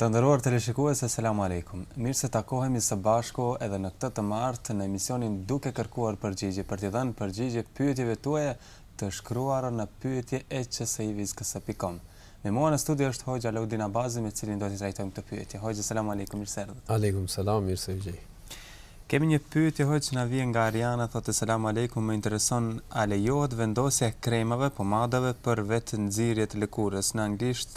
Të nderuar teleshikues selam alejkum. Mirë se takohemi së bashku edhe në këtë të martë në emisionin Duke kërkuar përgjigje për t'i dhënë përgjigje pyetjeve tuaja të shkruara në pyetje@qsi-ks.com. Me mua në studio është Hoxhë Alaudin Abazi me të cilin do t'i trajtojmë këto pyetje. Hoxhë selam alejkum, mirë se erdhët. Alejkum selam, mirë se ju gjej. Kemi një pyetje Hoxhë na vjen nga Ariana thotë selam alejkum më intereson a lejohet vendosja e kremave, pomadave për vetë nxirje të lëkurës në anglisht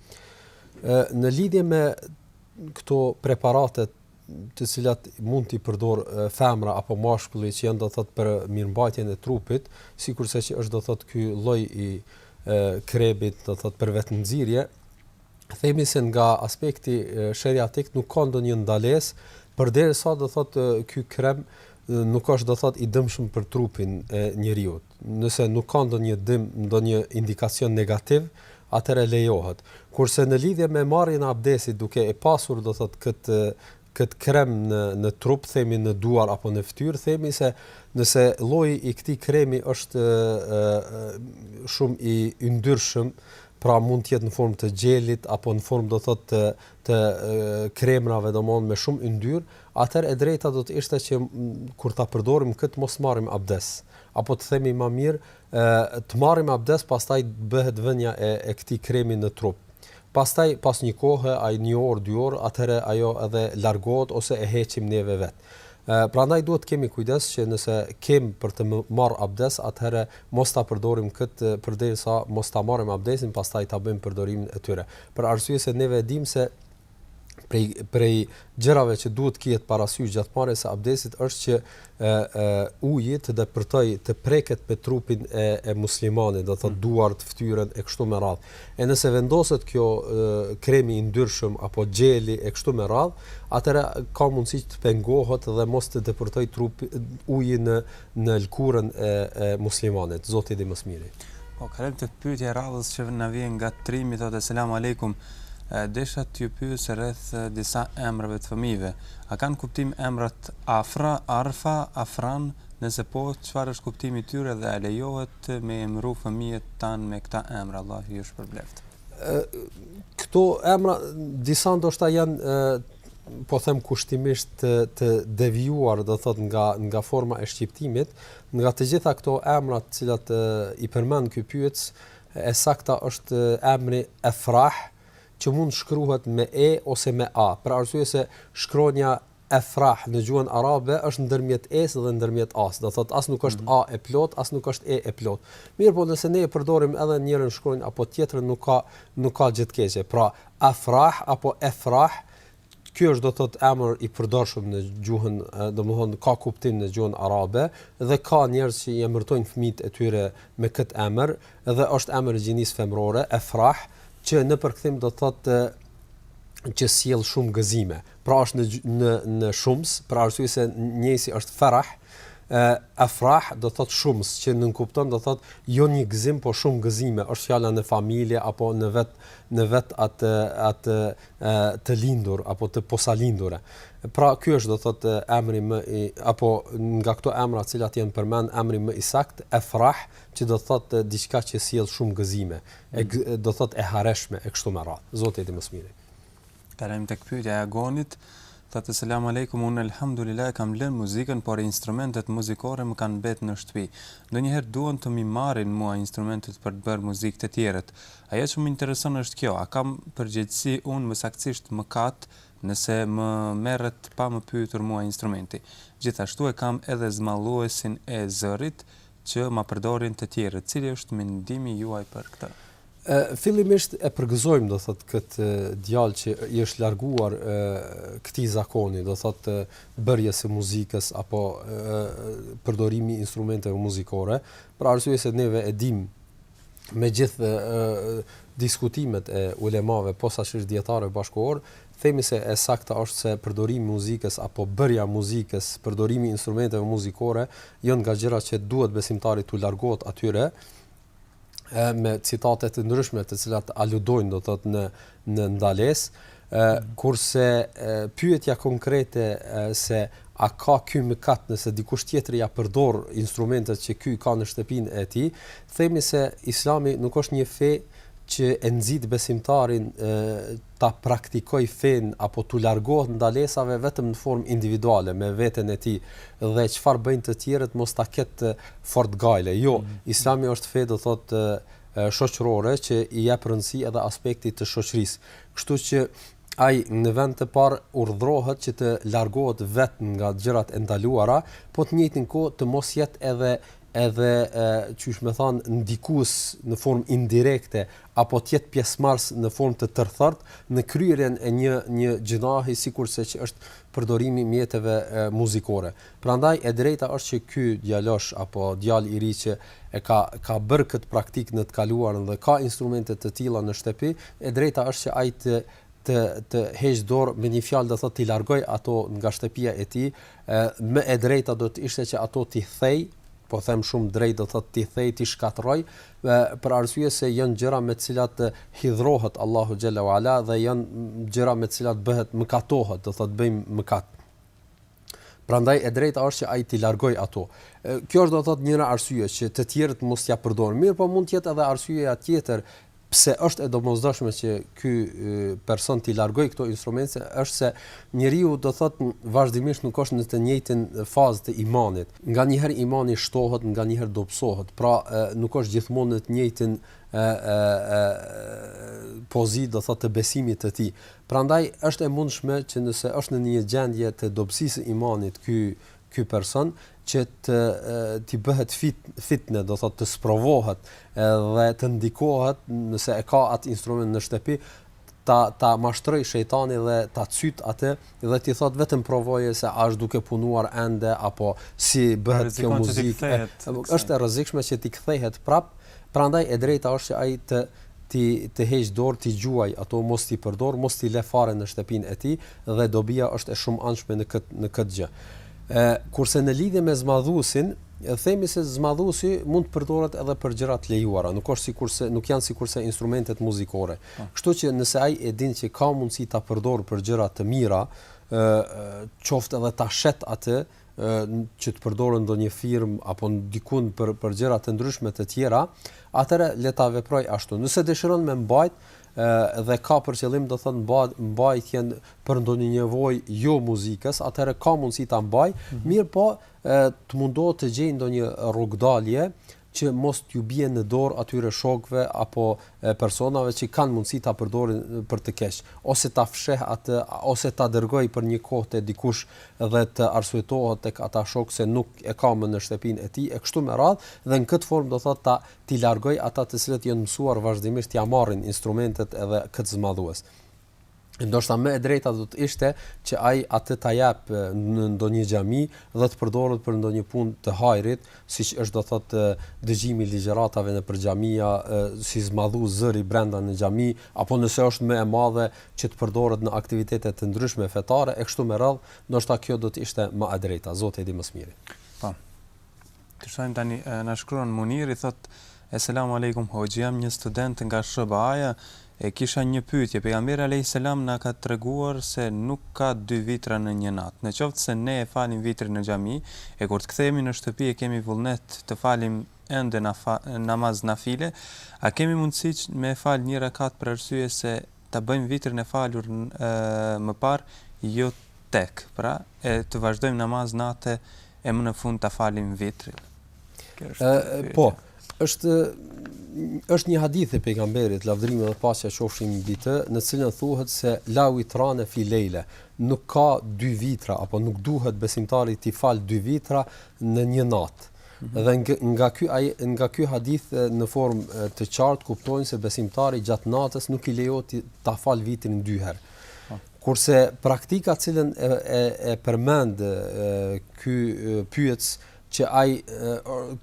Në lidhje me këto preparate të cilat mund t'i përdor femra apo mashkulli që janë do të thotë për mirëmbajtjen e trupit, sikurse që është do të thotë ky lloj i kremit do të thotë për vetënxirje, themi se nga aspekti sheriatik nuk ka ndonjë ndalesë përderisa do të thotë ky krem nuk është do të thotë i dëmshëm për trupin e njeriut. nëse nuk ka ndonjë dëm, ndonjë indikacion negativ, atëherë lejohet. Kurse në lidhje me marrjen e abdesit duke e pasur do thotë këtë këtë krem në në trup, themi në duar apo në fytyrë, themi se nëse lloji i këtij kremi është shumë i yndyrshëm, pra mund të jetë në formë të xhelit apo në formë do thotë të të kremrave domthon me shumë yndyrë, atëherë e drejta do të ishte që kur ta përdorim këtë mos marrim abdes. apo të themi ma mirë, të marrim abdes, pastaj bëhet vënja e, e këtij kremi në trup. Pastaj, pas një kohë, a një orë, dy orë, atëherë ajo edhe largohet ose e heqim neve vetë. Prandaj duhet të kemi kujdes që nëse kem për të marrë abdes, atëherë mos ta përdorim këtë përderisa mos ta marrim abdesin, pastaj ta bëjmë përdorimin e tyre. Për arsye se neve e dim se prej prej gjërave që duhet të kihet parasysh gjatë marrjes së abdesit është që ë ë uji të depërtojë të preket me trupin e e muslimanit, do të thotë mm. duart, fytyrën e kështu me radhë. E nëse vendoset kjo e, kremi i yndyrshëm apo xheli e kështu me radhë, atëra ka mundësi të pengohet dhe mos të depërtojë trupi uji në në lkurën e e muslimanit Zoti e di më së miri. Po kalojmë tek pyetja e radhës që na vjen nga Trimi thotë selam alejkum desha t'ju pyes rreth disa emrave të fëmijëve a kanë kuptim emrat Afra Arfa Afran nëse po çfarë është kuptimi i tyre dhe a lejohet me emëru fëmijët tanë me këta emra Allahu ju shpërbleftë. Këto emra disa ndoshta janë po them kushtimisht të, të devijuar, do thot nga nga forma e shqiptimit, nga të gjitha këto emra të cilat e, i përmendi ky pyetës, e sakta është emri Efrah, që mund shkruhet me e ose me a, për arsye se shkronja e në gjuhën arabe është ndërmjet e-së dhe ndërmjet a-së, do thotë as nuk është mm -hmm. a e plotë, as nuk është e e plotë. Mirëpo nëse ne e përdorim edhe njërën shkronjë apo tjetrën nuk ka nuk ka gjë të keqe. Pra, Afrah apo Efrah, ky është do të thotë emër i përdorshëm në gjuhën, domethënë ka kuptim në gjuhën arabe dhe ka njerëz që i emërtojnë fëmijët e tyre me këtë emër dhe është emër i gjinisë femërore Efrah, që në përkthim do të thotë që sjell shumë gëzime, Pra është në në në shums, për arsye se njësi është farah, e afrah do thot shums, që nën kupton do thot jo një gëzim, po shumë gëzime, është fjala shëmbull fjala në familje apo në vet në vet atë atë të lindur apo të posalindura. Pra ky është do thot emri më i apo nga këto emra të cilat janë përmend emri më i sakt Efrah, që do thot diçka që sjell shumë gëzime, e, do thot e hareshme e kështu me radhë. Zoti i di më së miri. Kalojmë tek pyetja e Agonit. Thotë selam aleikum un elhamdulillah e kam lënë muzikën por instrumentet muzikore më kanë mbet në shtëpi. Ndonjëherë duan të m'i marrin mua instrumentet për të bërë muzikë të tjerët. Ajo që më intereson është kjo, a kam përgjegjësi unë më saktësisht mëkat nëse më merret pa më pyetur mua instrumenti. Gjithashtu e kam edhe zmadhuesin e zërit që ma përdorin të tjerët. Cili është mendimi juaj për këtë? E fillimisht e përgëzojmë do thot kët djalë që i është larguar e, këtij zakoni, do thot bërjes së muzikës apo e, përdorimi i instrumenteve muzikore, për arsye se neve e dimë me gjithë diskutimet e ulemave posaçërisht dietarëve bashkëkohor, themi se e sakta është se përdorimi i muzikës apo bërja e muzikës, përdorimi i instrumenteve muzikore janë nga gjëra që duhet besimtari t'u largohet atyre, e me citate të ndryshme të cilat aludojnë do thot në në ndalesë ë kurse e, pyetja konkrete e, se a ka ky mëkat nëse dikush tjetër ja përdor instrumentet që ky ka në shtëpinë e tij themi se islami nuk është një fe që e nxit besimtarin e, ta praktikojë fenë apo t'u largohet ndalesave vetëm në formë individuale me veten e tij dhe çfarë bëjnë të tjerët mos ta ketë fort gajle. Jo, Islami është fe do të thotë shoqërore që i jep rëndësi edhe aspektit të shoqërisë. Kështu që ai në vend të parë urdhërohet që të largohet vetë nga gjërat e ndaluara, po të njëjtën kohë të mos jetë edhe edhe qysh me thanë ndikues në formë indirekte apo të jetë pjesëmarrës në formë të tërthortë në kryerjen e një një gjynahi sikurse që është përdorimi i mjeteve muzikore. Prandaj e drejta është që ky djalosh apo djal i ri që e ka ka bërë këtë praktikë në të kaluarën dhe ka instrumente të tilla në shtëpi, e drejta është që ai të të të heqë dorë, me një fjalë do të thotë t'i largoj ato nga shtëpia e tij, e, më e drejta do të ishte që ato t'i thej, po them shumë drejt do të thotë t'i thej, t'i shkatërroj, për arsye se janë gjëra me të cilat hidhrohet Allahu xhel-le ue ala dhe janë gjëra me të cilat bëhet mëkatohet, do thotë bëjmë mëkat. Prandaj e drejta është që ai t'i largojë ato. Kjo është do të thotë njëra arsye që të tjerët mos t'ia përdorin. Mirëpo mund të jetë edhe arsyeja tjetër pse është e domosdoshme që ky person t'i largojë këto instrumente, është se njeriu do të thotë vazhdimisht nuk është në të njëjtën fazë të imanit. Nganjëherë imani shtohet, nganjëherë dobësohet. Pra, nuk është gjithmonë në të njëjtën pozitë, do të thotë, të besimit të tij. Prandaj është e mundshme që nëse është në një gjendje të dobësisë së imanit ky ky person që të t'i bëhet fit, fitne, do të thotë të sprovohet edhe të ndikohet nëse e ka atë instrument në shtëpi, ta ta mashtrojë shejtani dhe ta cytë atë dhe t'i thotë vetëm provoje se a është duke punuar ende apo si bëhet kjo muzikë është e rrezikshme që t'i kthehet prap prandaj e drejta është që ai të t'i të heqë dorë t'i gjuajë ato mos t'i përdorë mos t'i lë fare në shtëpinë e tij dhe dobia është e shumanshme në kët në kët gjë e kurse në lidhje me zmadhuesin ë themi se zmadhuesi mund të përdoret edhe për gjëra të lejuara nuk është sikurse nuk janë sikurse instrumentet muzikore Kështu që nëse ai e din që ka mundësi ta përdorë për gjëra të mira, ë qoftë edhe ta shesë atë që të përdoren ndonjë firmë apo ndikun për për gjëra të ndryshme të tjera, atëherë le ta veprojë ashtu. Nëse dëshiron me mbajt ë dhe ka për qëllim do thotë mba, mbajtjen për ndonjë nevojë jo muzikës, atëherë ka mundësi ta mbajë, mm -hmm. mirëpo të mundohet të gjejë ndonjë rrugdalje që mos t'u bien në dorë atyre shokëve apo personave që kanë mundësi ta përdorin për të keq, ose ta fshehë atë, ose ta dërgojë për një kohë te dikush dhe të arsyetohet tek ata shokë se nuk e ka më në shtëpinë e tij e kështu me radhë, dhe në këtë formë do thotë ta t'i largojë ata të cilët janë mësuar vazhdimisht t'ia marrin instrumentet edhe këtë zmadhues. ndoshta më e drejta do të ishte që ai atë ta japë në ndonjë xhami dhe të përdoret për ndonjë punë të hajrit, siç është do thotë dëgjimi i ligjëratave nëpër xhamia, si zmadhues zëri brenda në xhami, apo nëse është më e madhe që të përdoret në aktivitete të ndryshme fetare e kështu me radhë, ndoshta kjo do të ishte më e drejta, Zoti e di më së miri. Po. Të shohim tani na shkruan Muniri thotë Eselamu Alejkum hoxhë jam një student nga SHBA-ja e kisha një pyetje pejgamberi Alejhi Selam na ka treguar se nuk ka dy vitra në një natë në qoftë se ne e falim vitrin në xhami e kur të kthehemi në shtëpi e kemi vullnet të falim ende namaz nafile a kemi mundësi me e fal një rekat për arsye se ta bëjmë vitrin e falur më parë jo tek pra e të vazhdojmë namaz nate e më në fund ta falim vitrin kjo është po është është një hadith e pejgamberit lavdërimi dhe paqja qofshin mbi të në cilën thuhet se la witrane fi leila nuk ka dy vitra apo nuk duhet besimtari të fal dy vitra në një natë Dhe nga ky nga ky hadith në formë të qartë kuptojnë se besimtarit gjatë natës nuk i lejohet ta fal vitrin dy herë. Po. Kurse praktika të cilën e e, e përmend ky pyetës që ai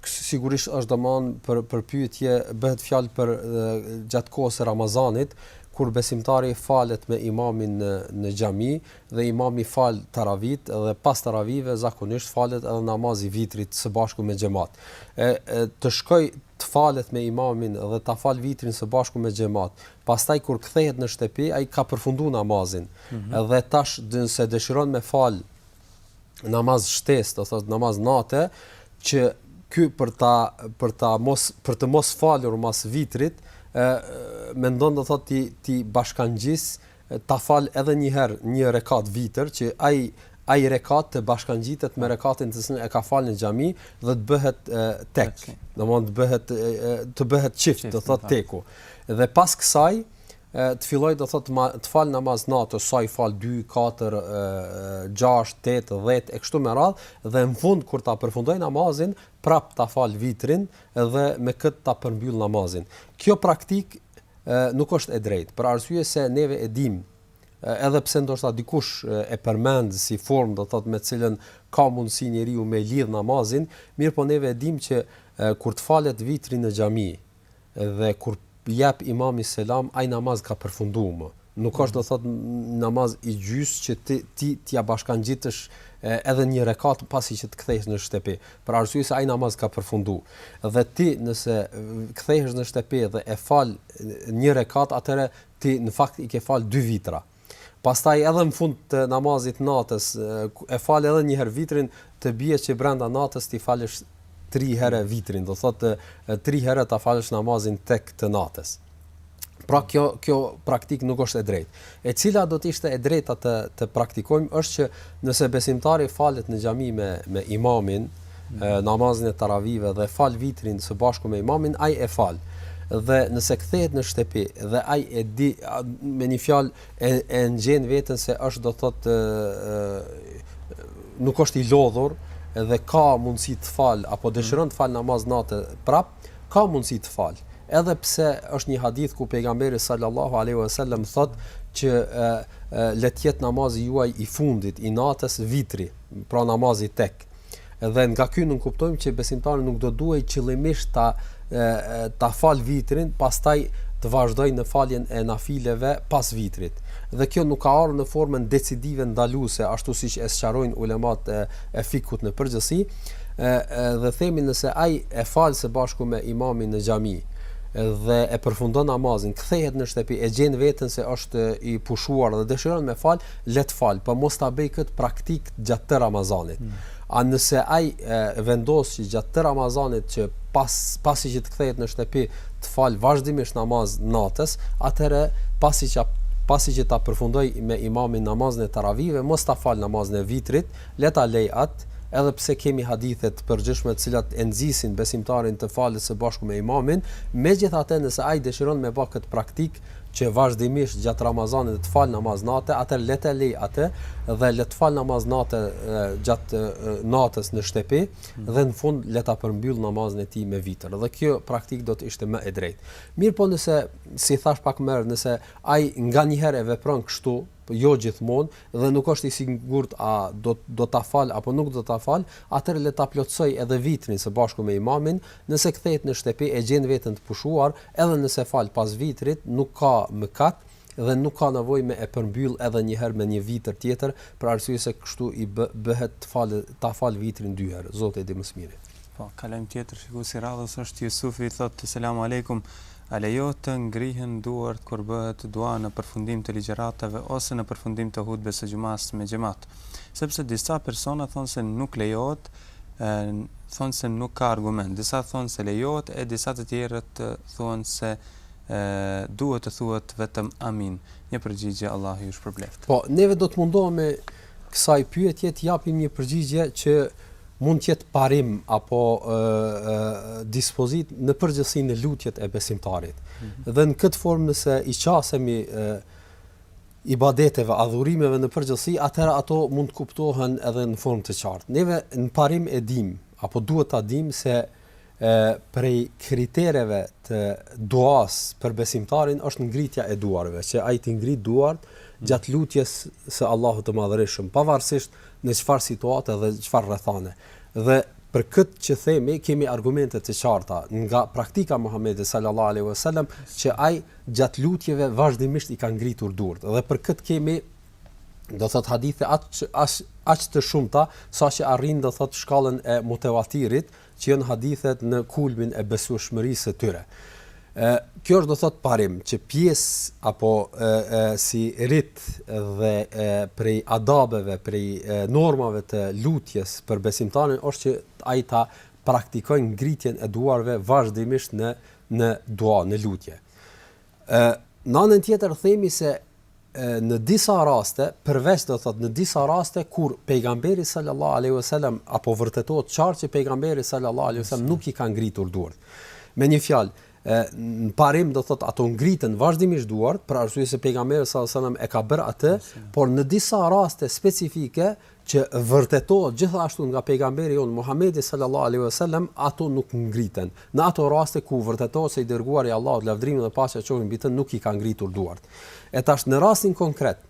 sigurisht është domethënë për për pyetje bëhet fjalë për gjatë kohës së Ramazanit kur besimtari falet me imamin në në xhami dhe imami fal taravitë dhe pas taravive zakonisht falet edhe namazi i vitrit së bashku me xhemat ë të shkoj të falet me imamin dhe ta fal vitrin së bashku me xhemat pastaj kur kthehet në shtëpi ai ka përfundu namazin mm -hmm. dhe tash nëse dëshiron me fal namaz shtesë do thot namaz nate që ky për ta për ta mos për të mos falur mas vitrit ë mendon do thot t'i t'i bashkangjis ë ta falë edhe një herë një rekat vitër që ai ai rekat të bashkangjitet me rekatin të cilin e ka falë në xhami dhe të bëhet tek, domthonë të bëhet të bëhet çift, do thotë teku. Dhe pas kësaj të filloj do thot të fal namaz nate sa i fal 2 4 6 8 10 e kështu me radh dhe në fund kur ta përfundoj namazin prap ta fal vitrin dhe me kët ta përmbyll namazin. Kjo praktik nuk është e drejtë, për arsye se neve e dim, edhe pse ndoshta dikush e përmend si formë do thot me të cilën ka mundësi njeriu me lidh namazin, mirëpo neve e dim që kur të falet vitri në xhami, Dhe kur jep imami selam ai namaz ka përfundu më nuk është do thot namaz i gjys që ti ti t'ia bashkangjitësh edhe një rekat pasi që të kthehesh në shtepi për arsye se ai namaz ka përfundu dhe ti nëse kthehesh në shtepi dhe e fal një rekat atëherë ti në fakt i ke fal dy vitra Pastaj edhe në fund të namazit të natës, e fal edhe një herë vitrin, të bie që brenda natës t'i falësh tri herë vitrin, do thotë tri herë ta falësh namazin tek të natës. Pra kjo kjo praktik nuk është e drejtë. E cila do të ishte e drejta që të praktikojmë është që Nëse besimtari falet në xhami me me imamin, namazin e taravive dhe fal vitrin së bashku me imamin, ai e fal. Dhe nëse kthehet në shtepi dhe ai e di me një fjalë e e ndjen veten se është do thotë nuk është i lodhur dhe ka mundësi të fal apo dëshiron të fal namaz nate prap, Ka mundësi të falë, edhe pse është një hadith ku pejgamberi sallallahu alejhi ve sellem thotë që e, e, le të jetë namazi juaj i fundit i natës vitri, pra namazi tek. Dhe nga ky nënkuptojmë që besimtari nuk do duhej qëllimisht ta ta fal vitrin, pastaj të vazhdoj në faljen e nafileve pas vitrit. Dhe kjo nuk ka ardhë në formën decidive ndaluese, ashtu siç e sqarojnë ulemat e, e fikhut në përgjithësi, e, e dhe themi nëse ai e fal së bashku me imamin në xhami dhe e përfundon namazin, kthehet në shtëpi e gjen veten se është i pushuar dhe dëshiron me fal, le të fal, por mos ta bëj kët praktik gjatë të Ramazanit. Mm. A nëse ai vendos që gjatë tërë Ramazanit që pas pasi që të kthehet në shtëpi të fal vazhdimisht namaz nate, atëherë pasi që pasi që ta përfundoj me imamin namazin e taravive, mos ta fal namazin e vitrit, Le ta lej atë, edhe pse kemi hadithe të përgjithshme të cilat e nxisin besimtarin të falet së bashku me imamin, megjithatë nëse ai dëshiron me ba këtë praktikë që vazhdimisht gjatë Ramazanit të falë namaz nate, atëherë le ta lej atë dhe le të falë namaz nate gjatë natës në shtëpi dhe në fund le ta përmbyllë namazin e tij me vitër. Dhe kjo praktikë do të ishte më e drejtë. Mirëpo nëse, si thashë pak më herët, nëse ai nganjëherë e vepron kështu, po jo gjithmonë, dhe nuk është i sigurt a do do ta falë apo nuk do ta falë, atëherë le ta plotësojë edhe vitrin së bashku me imamin, nëse kthehet në shtëpi e gjen veten të pushuar, edhe nëse fal pas vitrit nuk ka mëkat dhe nuk ka nevojë me e përmbyll edhe një herë me një vitër tjetër, për arsye se kështu i bë bëhet të falë ta falë vitrin dy herë, Zoti e di më së miri. Po, kalojmë tjetër, shikuesi i radhës është Jusufi thotë, Selam Alejkum, A lejohet të ngrihen duart kur bëhet dua në përfundim të ligjëratave ose në përfundim të hutbes së xhumasë me xhemat? Sepse disa persona thonë se nuk lejohet, thonë se nuk ka argument. Disa thonë se lejohet e disa të tjerë thonë se duhet të thuhet vetëm Amin. Një përgjigje Allahu ju shpërbleftë. Po, neve do të mundohemi Kësaj pyetje t'i japim një përgjigje që mund të jetë parim apo dispozitë në përgjithësi në lutjet e besimtarit. Mm -hmm. Dhe në këtë formë nëse i qasemi ibadeteve, adhurimeve në përgjithësi, atëherë ato mund të kuptohen edhe në formë të qartë. Neve në parim e dim apo duhet ta dim se E prej kritereve të duas për besimtarin është ngritja e duarve, që ai t'i ngrit duart gjatë lutjes së Allahut të Madhërishëm, pavarësisht në çfarë situate dhe çfarë rrethane. Dhe për këtë që themi kemi argumente të qarta nga praktika e Muhamedit sallallahu alaihi wasallam që ai gjatë lutjeve vazhdimisht i ka ngritur duart dhe për këtë kemi do thot hadithe aq aq aq të shumta saqë arrin do thot shkallën e mutevatirit që janë hadithet në kulmin e besueshmërisë së tyre. Ë kjo është do thot parim që pjesë apo e, e, si rit dhe e, prej adabeve, prej e, normave të lutjes për besimtarin është që ai ta praktikojë ngritjen e duarve vazhdimisht në në dua, në lutje. E, në anën tjetër themi se në disa raste, përveç do thot në disa raste kur pejgamberi sallallahu alaihi wasallam apo vërtetohet qartë që pejgamberi sallallahu alaihi wasallam nuk i ka ngritur duart. Me një fjalë, në parim do thot ato ngriten vazhdimisht duart për arsye se pejgamberi sallallahu alaihi wasallam e ka bërë atë, por në disa raste specifike që vërtetohet gjithashtu nga pejgamberi jonë Muhamedi sallallahu alaihi wasallam, ato nuk ngriten. Në ato raste ku vërtetohet se i dërguari i Allahut lavdrimi dhe paqja qofshin mbi të nuk i ka ngritur duart. E tash në rastin konkret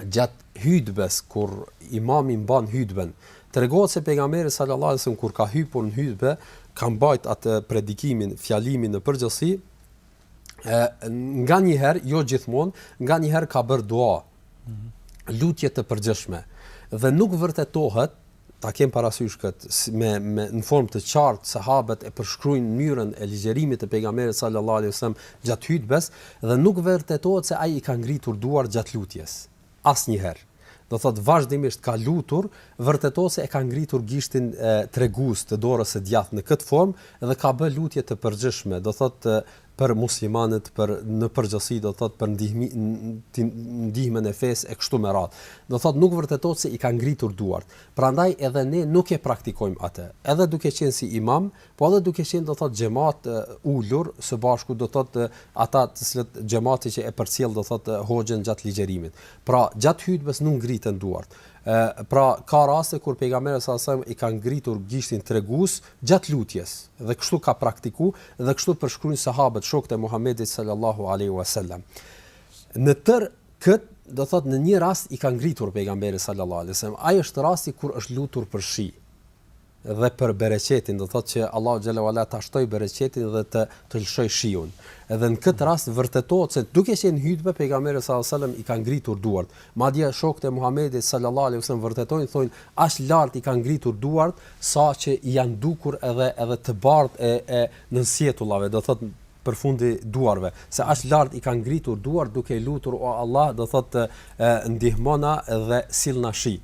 gjat hutbes kur imami mban hutben, tregohet se pejgamberi sallallahu alaihi wasallam kur ka hypur në hutbe, ka mbajt atë predikimin, fjalimin në përgjithësi, nga një herë, jo gjithmonë, nga një herë ka bërë dua, mhm. lutje të përgjithshme, dhe nuk vërtetohet, ta kem parasysh kët me me në formë të qartë sahabët e përshkruajnë mënyrën e ligjërimit të pejgamberit sallallahu alajhi wasallam gjatë hutbes dhe nuk vërtetohet se ai i ka ngritur duart gjatë lutjes. asnjëherë. Do thotë vazhdimisht ka lutur, vërtetohet se e ka ngritur gishtin tregus të dorës së djathtë në këtë formë dhe ka bë lutje të përgjithshme, do thotë për muslimanët për në përgjithësi do thotë për ndihmë ndihmën e fesë e kështu me radhë. Do thotë nuk vërtetohet se i ka ngritur duart. Prandaj edhe ne nuk e praktikojmë atë. Edhe duke qenë si imam, Po edhe duke qenë do të thotë xhamat ulur së bashku do të thotë ata të cilët xhamati që e përcjell do të thotë hoxhën gjatë ligjërimit. Pra gjatë hutbes nuk ngriten duart. Ë pra ka raste kur pejgamberi sallallahu alaihi wasallam e ka ngritur gishtin tregus gjatë lutjes dhe kështu ka praktiku dhe kështu përshkruajnë sahabët shokët e Muhamedit sallallahu alaihi wasallam. Në tërë këtë do të thotë në një rast i ka ngritur pejgamberi sallallahu alaihi wasallam. Ai është rasti kur është lutur për shi. dhe për bereqetin, do të thotë që Allahu xhelle ue ala ta shtoj bereqetin dhe të të lëshoj shiun. Edhe në këtë rast vërtetohet se duke qenë në hutbe pejgamberi sallallahu alajhi wasallam i ka ngritur duart. Madje shokët e Muhamedit sallallahu alajhi wasallam vërtetojnë thonë aq lart i ka ngritur duart sa që i janë dukur edhe edhe të bardhë e e nënsqetullave, do thotë përfundi duarve, se mm. aq lart i ka ngritur duart duke lutur o Allah, do thotë ndihmona dhe sillna shi.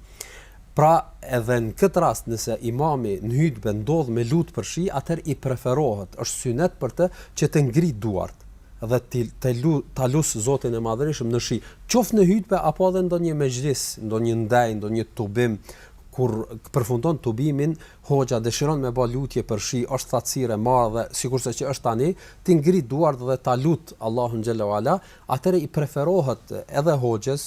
Pra, edhe në këtë rast nëse imami në hutbe ndodh me lut për shi, atëherë i preferohet, është synet për të që të ngrit duart dhe të të lu, ta lus Zotin e Madhërishëm në shi, qoftë në hutbe apo edhe ndonjë mexhlis, ndonjë ndejë, ndonjë tubim kur përfundon tubimin, Hoxha dëshiron me ba lutje për shi është thatësirë e madhe sikurse që është tani t'i ngrejë duart dhe ta lusë Allahun xhelle ue ala atëherë i preferohet edhe hoxhës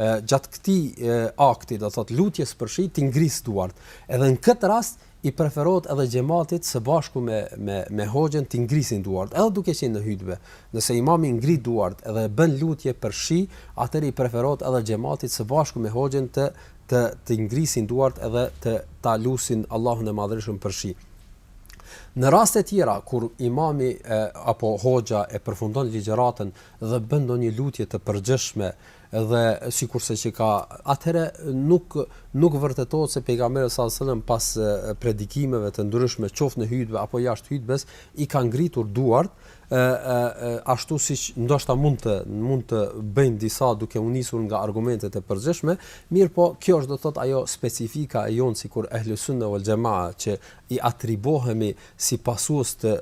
gjatë këtij akti do thotë lutjes për shi t'i ngrisë duart edhe në këtë rast i preferohet edhe xhematit së bashku me me me hoxhën t'i ngrisin duart edhe duke qenë në hytbe nëse imami ngrit duart edhe bën lutje për shi atëherë i preferohet edhe xhematit së bashku me hoxhën të të t'i ngrisin duart edhe të ta lusin Allahun e Madhërishëm për shi. Në raste tjera, kur imami e, apo hoxha e përfundon ligjëratën dhe bën ndonjë lutje të përgjithshme dhe sikurse që ka, atëherë nuk, nuk vërtetohet se pejgamberi sallallahu alejhi ve selam pas predikimeve të ndryshme, qoft në hytbe apo jashtë hytbes, i ka ngritur duart, e ashtu siç ndoshta mund të mund të bëjnë disa duke u nisur nga argumentet e përgjithshme, mirëpo kjo është do të thotë ajo specifika e jonë sikur ehli sunne wal xhemaa që i atribohemi si pasues, t'i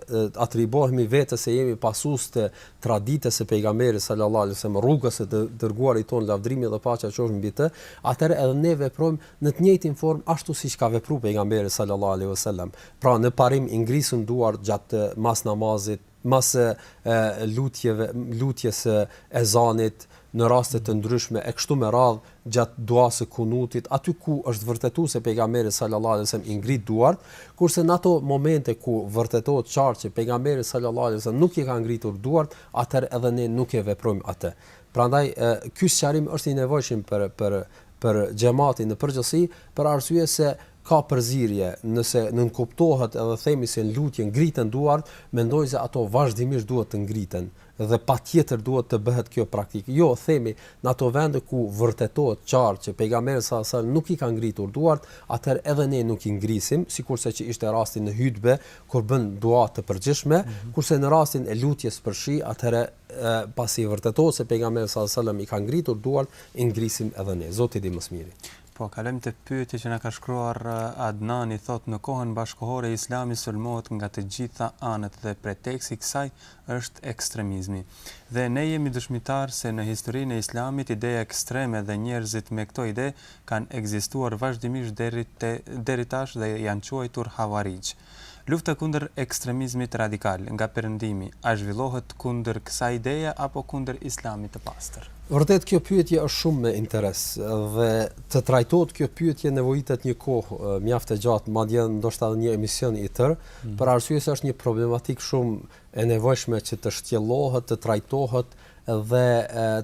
atribohemi vetes se jemi pasues të traditës së pejgamberit sallallahu alaihi wasallam rrugës së të dërguarit tonë lavdërimi dhe paqja qofshin mbi të, atëherë edhe ne veprojmë Në të njëjtin formë ashtu siç ka vepru Pejgamberi sallallahu alejhi ve selam, pra në parim i ngrisim duart gjatë mas namazit, mas lutjeve, lutjes së ezanit, në raste të ndryshme e kështu me radhë gjatë duasë së kunutit, aty ku është vërtetu se Pejgamberi sallallahu alejhi ve selam i ngrit duart, kurse në ato momente ku vërtetohet qartë që Pejgamberi sallallahu alejhi ve selam nuk i ka ngritur duart, atëherë edhe ne nuk e veprojmë atë. Prandaj ky sqarim është i nevojshëm për për për xhematin në përgjithësi, për arsye se ka përzierje, nëse nënkuptohet edhe themi se në lutje ngriten duart, mendoj se ato vazhdimisht duhet të ngriten dhe patjetër duhet të bëhet kjo praktikë. Jo, themi, në ato vende ku vërtetohet qartë që Pejgamberi sallallahu alajhi wasallam nuk i ka ngritur duart, atëherë edhe ne nuk i ngrisim, sikurse që ishte rasti në hytbe kur bën dua të përgjithshme, kurse në rastin e lutjes për shi, atëherë pasi vërtetohet se Pejgamberi sallallahu alajhi wasallam i ka ngritur duart, I ngrisim edhe ne. Zoti di më së miri. Po, kalojmë te pyetja që na ka shkruar Adnani, thotë, në kohën bashkëkohore Islami sulmohet nga të gjitha anët dhe preteksi i kësaj është ekstremizmi. Dhe ne jemi dëshmitarë se në historinë e Islamit ide ekstreme dhe njerëzit me këto ide kanë ekzistuar vazhdimisht deri tash dhe janë quajtur havarixh. Lufta kundër ekstremizmit radikal nga Perëndimi a zhvillohet kundër kësaj ideje apo kundër Islamit të pastër? Vërtet kjo pyetje është shumë me interes dhe të trajtohet kjo pyetje nevojitet një kohë mjaft e gjatë, madje ndoshta edhe një emision i tërë, për arsye se është një problematikë shumë e nevojshme që të shtjellohet, të trajtohet, dhe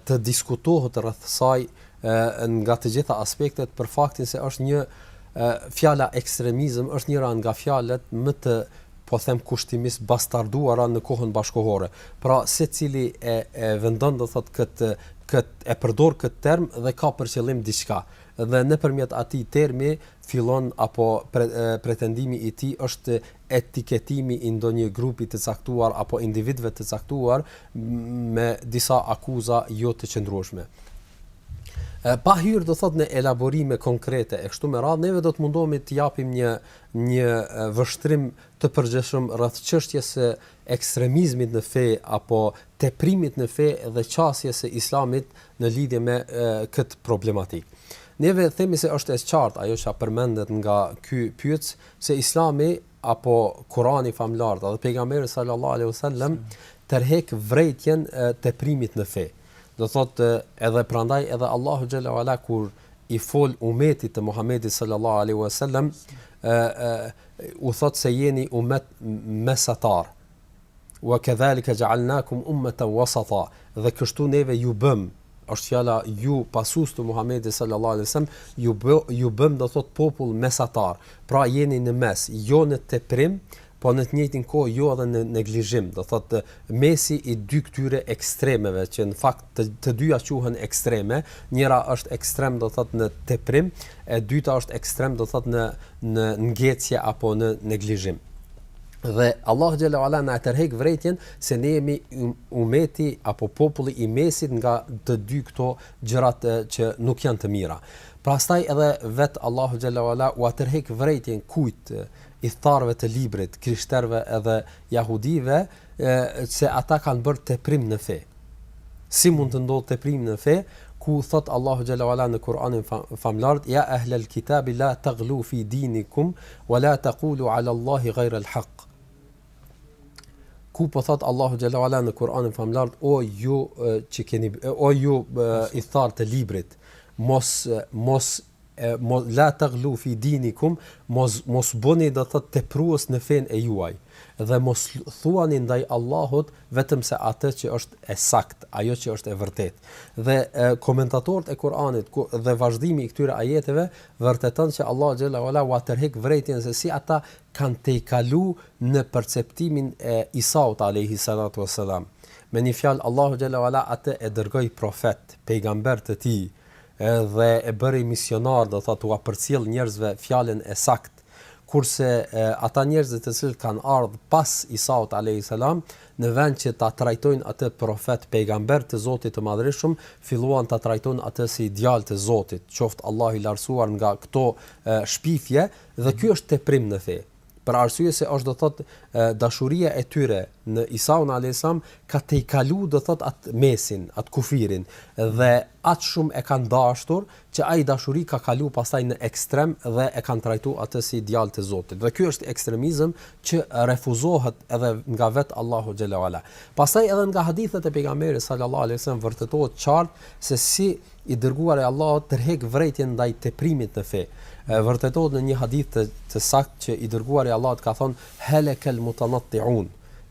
të diskutohet rreth saj nga të gjitha aspektet për faktin se është një fjala ekstremizëm është njëra nga fjalët më të po them kushtimisht bastarduara në kohën bashkohore. Pra secili e, e vendon do thotë këtë, këtë e përdor këtë term dhe ka për qëllim diçka. Dhe nëpërmjet atij termi fillon apo pre, pretendimi i tij është etiketimi i ndonjë grupi të caktuar apo individëve të caktuar me disa akuza jo të qëndrueshme. Pa hyrë do thotë në elaborime konkrete e kështu me radhë, neve do të mundohemi të japim një një vështrim të përgjithshëm rreth çështjes së ekstremizmit në fe apo teprimit në fe dhe qasjes së Islamit në lidhje me këtë problematikë. Neve themi se është e qartë ajo që përmendet nga ky pyetës se Islami apo Kurani famlartë dhe pejgamberi sallallahu alaihi wasallam tërheq vërejtjen teprimit në fe. Do thotë edhe prandaj edhe Allahu xhela uala kur i fol umetit të Muhamedit sallallahu alaihi wasallam ë ë u thotë se jeni umet mesatar, Wa kadhalika ja'alnakum ummatan wasata, dhe kështu neve ju bëmë, është fjala ju pasues të Muhamedit sallallahu alaihi wasallam, ju bë, ju bëmë do thot popull mesatar. Pra jeni në mes, jo në teprim, po në të njëjtin kohë jo edhe në neglizhim, do thotë mesi i dy këtyre ekstremeve që në fakt të, të dyja quhen ekstreme, njëra është ekstrem do thotë në teprim, e dyta është ekstrem do thotë në në ngecje apo në neglizhim. Dhe Allahu xhalla wala na tërheq vërejtjen se ne jemi umeti apo populli i mesit nga të dy këto gjërat që nuk janë të mira. Pastaj edhe vet Allahu xhalla wala u tërheq vërejtjen kujt ithtarëve të librit, krishterëve edhe jahudive, se ata kanë bërë teprim në fe. Si mund të ndodhë teprim në fe, ku thot Allahu xhalla wala në Kur'anin famlart ja ahlal kitabi la taghlu fi dinikum Wa la taqulu ala Allahi ghayra al-haqq. Ku po thot Allahu xhalla wala në Kur'anin famlart, o ju që keni o ju ithtarë të librit, mos mos mos la taghlu fi dinikum, mos mos bëni do thot teprues në fenë e juaj dhe mos thuani ndaj Allahut vetëm se atë që është e sakt, ajo që është e vërtet. Dhe e, komentatorët e Kur'anit ku, dhe vazhdimi i këtyre ajeteve vërteton që Allahu xhalla uala ua tërheq vërejtjen se si ata kanë tejkalu në perceptimin e Isaut alejhi salatu ue selam. Me një fjalë Allahu xhalla uala atë e dërgoi profet, pejgamber të tij, edhe e bëri misionar, do thotë ua përcjell njerëzve fjalën e sakt, Kurse ata njerëzit të cilët kanë ardhur pas Isaut alejhi selam, në vend që ta trajtojnë atë profet pejgamber të Zotit të Madhërishëm, filluan ta trajtojnë atë si djalë të Zotit, qoftë Allahu i lartësuar nga këto shpifje, dhe ky është teprim në fe. Për arsye se është do thotë dashuria e tyre në Isaun alejhi selam ka tejkaluar do thotë atë mesin, atë kufirin dhe aq shumë e kanë dashur që ajo dashuri ka kalu pastaj në ekstrem dhe e kanë trajtu atë si djalë të Zotit dhe ky është ekstremizëm që refuzohet edhe nga vetë Allahu xhalla uala. Pastaj edhe nga hadithet e pejgamberit sallallahu alaihi wasallam vërtetohet qartë se si i dërguari i Allahut tërhek vërejtjen ndaj teprimit në fe. Vërtetohet në një hadith të, të saktë që i dërguari i Allahut ka thënë halakel mutanatti'un,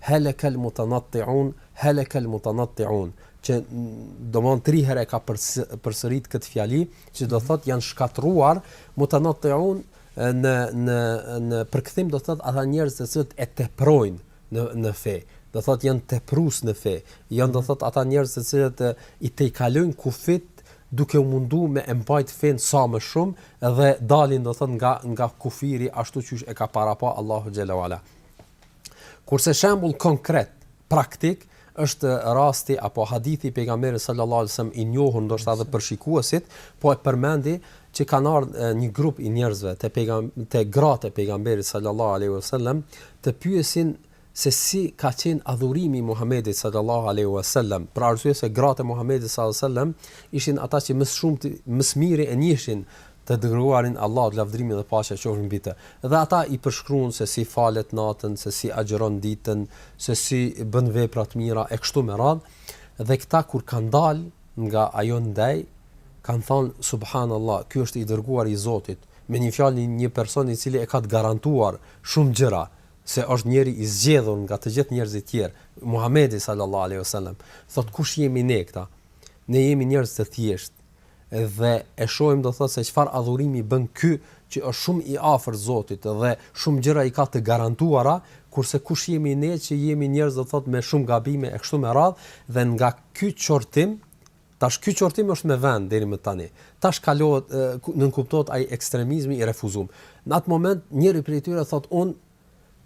halakel mutanatti'un, halakel mutanatti'un. që domthon tri herë e ka përsërit këtë fjali, që do thot janë shkatërruar mutanattiun në në në përkthim do thot ata njerëz të cilët e teprojnë në në fe do thot janë teprus në fe janë do thot ata njerëz të cilët i tejkalojnë kufit duke u mundu me e mbajt fen sa më shumë dhe dalin do thot nga nga kufiri ashtu siç e ka parapa Allahu xhela wala Kurse shembull konkret, praktik, është rasti apo hadithi i pejgamberit sallallahu alajhi wasallam i njohur ndoshta edhe për shikuesit, po e përmendi që kanë ardhur një grup i njerëzve te pejgamberi te gratë e pejgamberit sallallahu alajhi wasallam të pyesin se si ka qenë adhurimi i Muhamedit sallallahu alajhi wasallam, për arsye se gratë e Muhamedit sallallahu alajhi wasallam ishin ata që më shumë më së miri e njihshin të Dërguarin e Allahut, lavdërimi dhe paqja qofshin mbi të, dhe ata i përshkruan se si falet natën, se si agjëron ditën, se si bën vepra të mira e kështu me radhë, dhe këta kur kanë dalë nga ajo ndejë, kanë thënë, Subhanallah, ky është i Dërguari i Zotit, me një fjalë një person i cili e ka të garantuar shumë gjëra, se është njeri i zgjedhur nga të gjithë njerëzit tjerë, Muhamedi, Sallallahu alejhi ve sellem, thotë, kush jemi ne këta? Ne jemi njerëz të thjeshtë, dhe e shohim do thotë se çfarë adhurimi bën ky që është shumë i afër Zotit dhe shumë gjëra i ka të garantuara, kurse kush jemi ne që jemi njerëz do thotë me shumë gabime e kështu me radh dhe nga ky qortim tash ky qortim është me vend deri më tani. Tash kalohet nën kuptohet ai ekstremizmi i refuzum. Në atë moment njëri prej tyre thotë un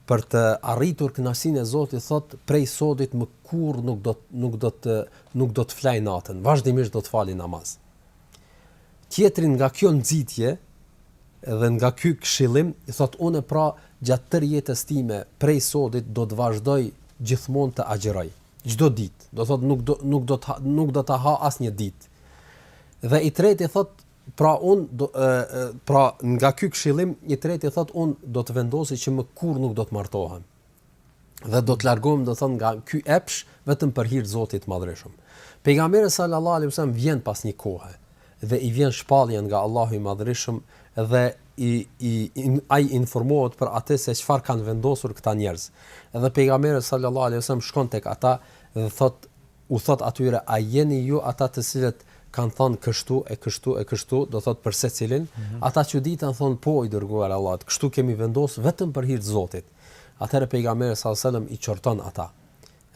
për të arritur kënaqësinë e Zotit thotë prej sodit më kurrë nuk do nuk do të nuk do të flaj natën, vazhdimisht do të fali namaz. Tjetri nga kjo nxitje dhe nga ky këshillim thotë unë pra gjatë tërë jetës time prej sodit do të vazhdoj gjithmonë të agjëroj. Çdo ditë, do thotë nuk do nuk do të nuk do ta ha asnjë ditë. Dhe i treti thotë Pra un do e, e, pra nga ky këshillim i treti thot un do të vendosi që më kurr nuk do të martohem. Dhe do të largohem do thot nga ky epsh vetëm për hir të Zotit të Madhreshëm. Pejgamberi sallallahu alaihi wasallam vjen pas një kohe dhe i vjen shpallja nga Allahu i Madhreshëm dhe i i in, ai informohet për atë se çfarë kanë vendosur këta njerëz. Edhe pejgamberi sallallahu alaihi wasallam shkon tek ata dhe thot u thotë atyre a jeni ju ata të cilët kanë thënë kështu e kështu e kështu, do thotë për secilin, ata çuditen thonë po o i dërguari i Allahut kështu kemi vendosë vetëm për hir të Zotit, atëherë pejgamberi sallallahu alejhi ve sellem i qorton ata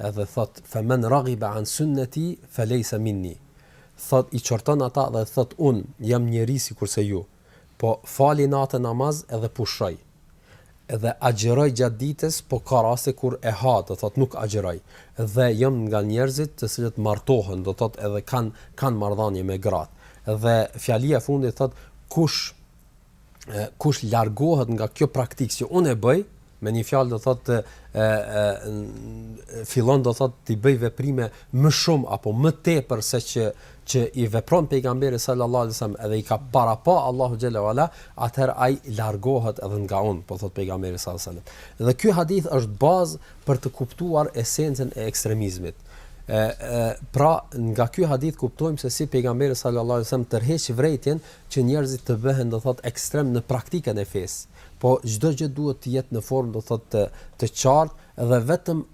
edhe thotë fe men raghibe an sunneti fe lejse minni thotë i qorton ata dhe thotë unë jam njeri sikurse ju po fali natën namaz edhe pushoj. dhe agjëroj gjatë ditës, po ka raste kur e ha, do thotë nuk agjëroj. Dhe jam nga njerëzit të cilët martohen, do thotë edhe kanë kanë marrëdhënie me gratë. Dhe fjalia e fundit thotë kush kush largohet nga kjo praktikë që unë e bëj, me një fjalë do thotë ë ë fillon do thotë t'i bëjë veprime më shumë apo më tepër se që që i vepron pejgamberi sallallahu alaihi wasallam edhe i ka parapa Allahu xhela ue ala, atëherë ai largohet edhe nga unë, po thot pejgamberi sallallahu alaihi wasallam. Dhe ky hadith është bazë për të kuptuar esencën e ekstremizmit. E, e, pra nga ky hadith kuptojmë se si pejgamberi sallallahu alaihi wasallam tërheq vërejtjen që njerëzit të bëhen do thot ekstrem në praktikën e fesë. Po çdo gjë duhet të jetë në formë do thot të të qartë dhe vetëm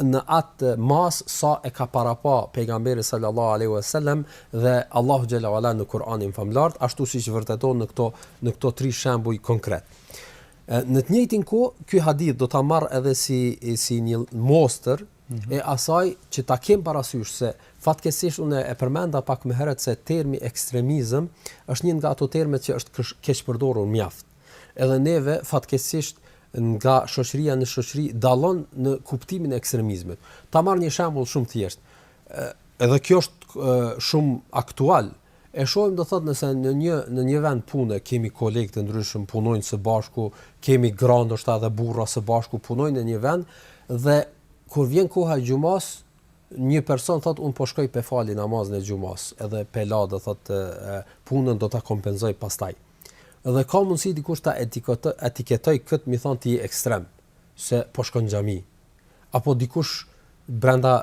në atë masë sa e ka parapa Pejgamberi sallallahu alejhi ve sellem dhe Allahu xhela ue ala në Kur'anin Famlart, ashtu siç vërteton në këto në këto tri shembuj konkret. Në të njëjtën kohë, ky hadith do ta marr edhe si si një mostër mm -hmm. e asaj që ta kemi parasysh se fatkeqësisht unë e përmenda pak më herët se termi ekstremizëm është një nga ato terme që është keqpërdorur mjaft. Edhe neve fatkeqësisht nga shoqëria në shoqëri dallon në kuptimin e ekstremizmit. Ta marr një shembull shumë thjesht. Edhe kjo është shumë aktuale. E shohim do thotë nëse në një në një vend pune kemi kolegë të ndryshëm punojnë së bashku, kemi gra ndoshta edhe burra së bashku punojnë në një vend dhe kur vjen koha e xhumas një person thotë un po shkoj pe fali namazin e xhumas, edhe pe la do thotë punën do ta kompenzoj pastaj. Dhe ka mundësi dikush ta etiketojë këtë m'i thonë ti je ekstrem, se po shkon në xhami. Apo dikush brenda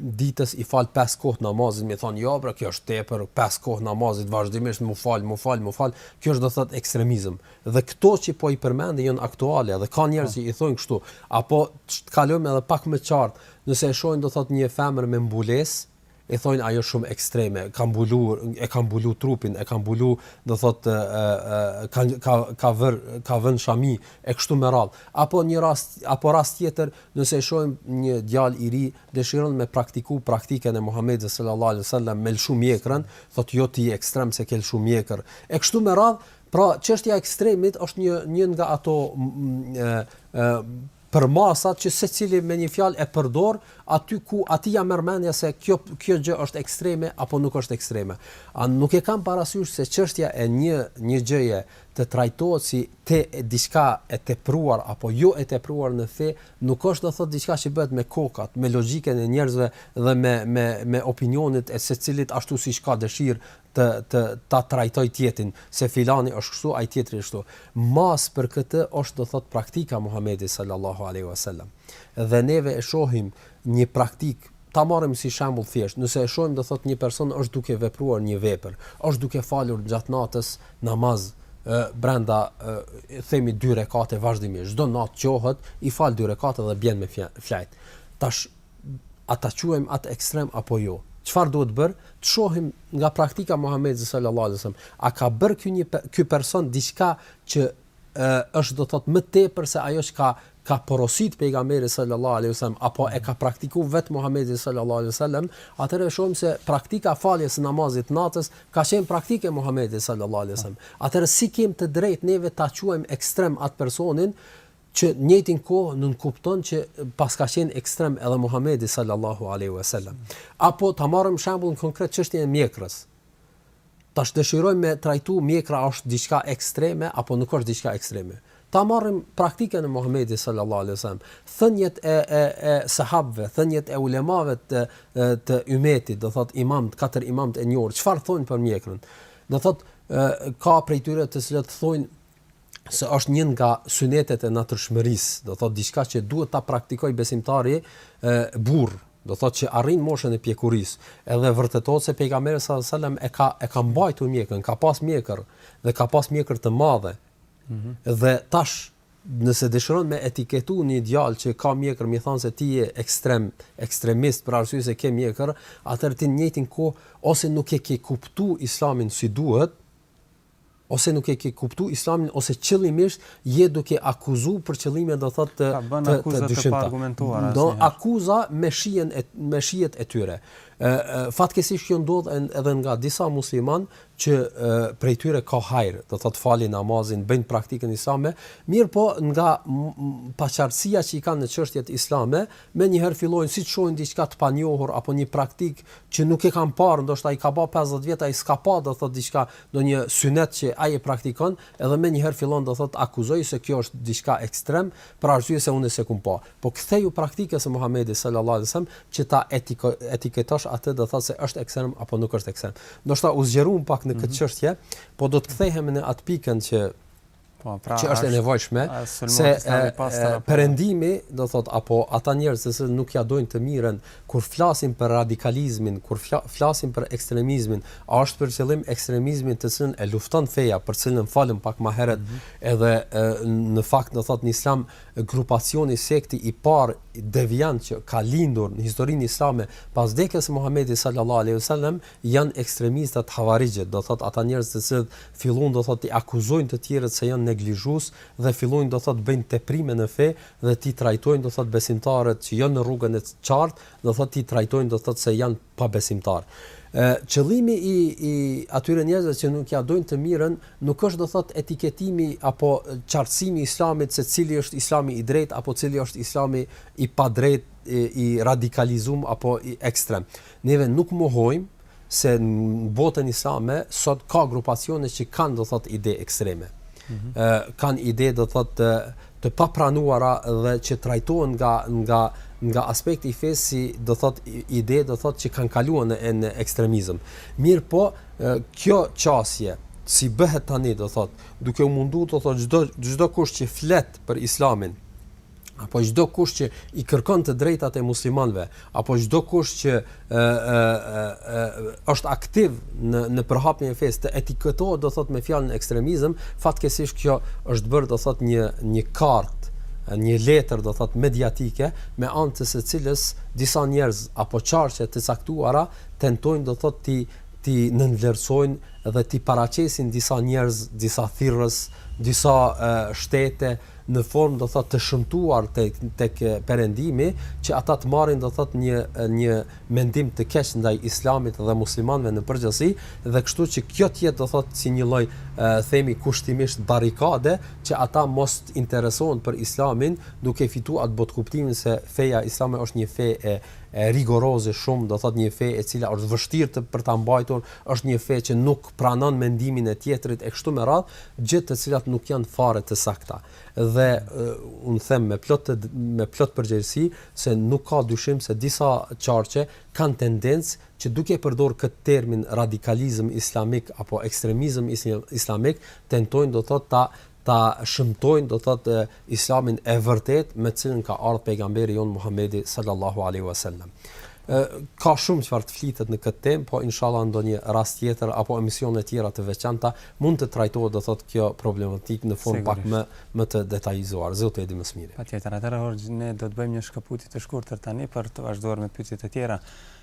ditës i fal pesë kohë namazit, m'i thonë jo, pra kjo është tepër, pesë kohë namazit vazhdimisht mu fal, mu fal, mu fal, kjo është do të thotë ekstremizëm. Dhe këto që po i përmendi janë aktuale dhe ka njerëz po. që i thonë kështu. Apo të kalojmë edhe pak më qartë, nëse e shohin do të thotë një femër me mbulesë, I thojnë ajo shumë ekstreme, ka mbulu, e ka mbulu trupin, e ka mbulu, do thotë, ka ka ka vër, ka vënë shami e kështu me radhë. Apo një rast, apo rast tjetër, nëse e shohim një djalë i ri dëshiron me praktiku praktikën e Muhamedit sallallahu alejhi ve selem me lshu mjekrën, thotë jo ti je ekstrem se ke lshu mjekër. E kështu me radhë, pra çështja e ekstremit është një një nga ato ë përmasat që secili me një fjalë e përdor aty ku atij ia merr mendja se kjo kjo gjë është ekstreme apo nuk është ekstreme. A nuk e kanë parasysh se çështja e një një gjëje të trajtohet si diçka e tepruar apo jo e tepruar në fe nuk është do thotë diçka që bëhet me kokat, me logjikën e njerëzve dhe me me me opinionet e secilit ashtu siç ka dëshirë të të ta trajtoj tjetrin se filani është kështu ai tjetri është kështu masë për këtë është do thot praktika e Muhamedit sallallahu alejhi ve selem dhe neve e shohim një praktik ta marrim si shembull thjesht nëse e shohim do thot një person është duke vepruar një vepër është duke falur gjatë natës namaz e, brenda e, themi dy rekate vazhdimisht çdo natë çohet i fal dy rekate dhe bjen me fjet tash a ta quajmë atë ekstrem apo jo. Çfarë duhet bërë? Të shohim nga praktika Muhamedit sallallahu alejhi ve selem, a ka bërë ky një ky person diçka që ë është do të thotë më tepër se ajo çka ka porosit pejgamberi sallallahu alejhi ve selem apo e ka praktikuar vetë Muhamedi sallallahu alejhi ve selem, atëherë shohim se praktika e faljes së namazit të natës ka qenë praktikë e Muhamedit sallallahu alejhi ve selem. Atëherë si kemi të drejtë neve ta quajmë ekstrem atë personin që njëjtin kohë nënkupton që paska qenë ekstrem edhe Muhamedi sallallahu alejhi ve selem. Apo ta marrim shembullin konkret çështjen e mjekrës. Tash dëshirojmë me trajtu mjekra a është diçka ekstreme apo nuk është diçka ekstreme. Ta marrim praktikën e Muhamedit sallallahu alejhi ve selem, thëniet e e e sahabëve, thëniet e ulemave të të ymetit, do thot imamt, katër imamt e njohur, çfarë thonë për mjekrën. Do thot ka prej tyre të cilët thonë se është një nga synetet e natyrshmërisë, do thotë diçka që duhet ta praktikojë besimtari e burrë, do thotë që arrin moshën e pjekurisë. Edhe vërtetohet se pejgamberi sallallahu alejhi ve selem e ka e ka mbajtur mjekrën, ka pas mjekër dhe ka pas mjekër të madhe. Mm -hmm. Dhe tash nëse dëshiron me etiketu një djalë që ka mjekër, me i thon se ti je ekstrem, ekstremist për arsye se ke mjekër, atëherë ti në njëjtin kohë ose nuk e ke kuptuar Islamin si duhet, ose nuk e ke kuptu islamin ose qëllimisht je duke akuzu për qëllime do thot të të të dyshimta. Do akuza me shijen e me shijet e tyre. Ë fatkeqësisht kjo ndodh edhe nga disa musliman që e, prej tyre ka hajr, do thot falin namazin, bëjnë praktikën islame, mirëpo nga paqartësia që i kanë në çështjet islame, Menjëherë fillojnë siç shohin diçka të panjohur apo një praktikë që nuk e kanë parë, ndoshta i ka ba pesëdhjetë vjet ai s'ka pa do thotë diçka ndonjë sunet që ai e praktikon edhe menjëherë fillon do thotë akuzojë se kjo është diçka ekstrem për arsye se unë s'e kam pa. Po ktheju praktikës së Muhamedit sallallahu alejhi ve sellem që ta etiketosh atë do thotë se është ekstrem apo nuk është ekstrem. Ndoshta u zgjeruam pak në këtë çështje, po do të kthehemi në atë pikën që Po, pra, që është e nevojshme se perëndimi do thot apo ata njerëz të cilët nuk ja dojnë të mirën kur flasin për radikalizmin, kur flasin për ekstremizmin, a është për qëllim ekstremizmin të cilën e lufton feja, për cilën folëm pak më herët, mm -hmm. edhe e, në fakt do thot në Islam grupacioni sekti i parë deviant që ka lindur në historinë islame pas vdekjes së Muhamedit sallallahu alaihi wasallam Janë ekstremistat havarixhët, do thotë ata njerëz të cilët fillun do thotë t'i akuzojnë të tjerët se janë neglizhues dhe fillojnë do thotë bëjnë teprime në fe dhe t'i trajtojnë do thotë besimtarët që janë në rrugën e qartë do thotë t'i trajtojnë do thotë se janë pabesimtarë. Ë qëllimi i i atyre njerëzve që nuk ja dojnë të mirën nuk është do thotë etiketimi apo qartësimi i islamit se cili është islami i drejtë apo cili është islami i padrejtë i radikalizum apo i ekstrem. Neve nuk mohojmë se në botën islame sot ka grupacione që kanë do thot ide ekstreme. Mm -hmm. kanë ide do thot të, të papranuara dhe që trajtohen nga nga nga aspekti i fesë si do thot ide do thot që kanë kaluar në, në ekstremizëm. Mirëpo, kjo qasje si bëhet tani do thot, duke u munduar do thot çdo çdokush që flet për islamin, apo çdokush që i kërkon të drejtat e muslimanëve, apo çdokush që ë ë ë është aktiv në në përhapjen e fesë të etiketohet do thot me fjalën ekstremizëm, fatkeqësisht kjo është bërë do thot një një kartë një letër do thot mediatike me anë të së cilës disa njerëz apo qarqe të caktuara tentojnë do thot t'i t'i nënvlerësojnë dhe t'i paraqesin disa njerëz, disa thirrës, disa e, shtete, në formë do thotë të shëmtuar tek tek perëndimi që ata të marrin do thotë një një mendim të keq ndaj islamit dhe muslimanëve në përgjithësi dhe kështu që kjo të jetë do thotë si një lloj themi kushtimisht barrikade që ata mos të interesohen për islamin duke fituar atë botëkuptimin se feja islame është një fe e e rigoroze shumë do thotë një fe e cila është vështirë për ta mbajtur është një fe që nuk pranon mendimin e tjetrit e kështu me radhë, gjëra të cilat nuk janë fare të sakta. Dhe unë them me plot të, me plot përgjegjësi se nuk ka dyshim se disa qarqe kanë tendencë që duke përdorur këtë termin radikalizëm islamik apo ekstremizëm islamik tentojnë do thotë ta ta shëmtojnë do thot islamin e vërtet me të cilën ka ardhur pejgamberi jon Muhamedi sallallahu alaihi wasallam. Ë ka shumë çfarë të flitet në këtë temë, po inshallah ndonjë rast tjetër apo emisione të tjera të veçanta mund të trajtohet do thot kjo problematik në formë pak më më të detajizuar. Zoti e di më së miri. Patjetër, atëherë ne do të bëjmë një shkëputje të shkurtër tani për të vazhduar me pyetjet e tjera.